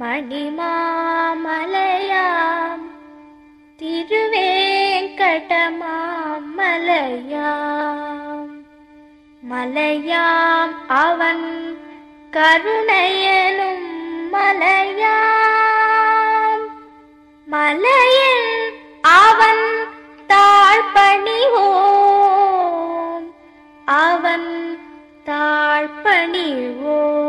மணிமாமலையாம் திருவேங்கடமாமலையாம் மலையாம் அவன் கருணையனும் மலையாம். மலையில் அவன் தாழ்பணிவோம். அவன் தாழ்பணிவோம்.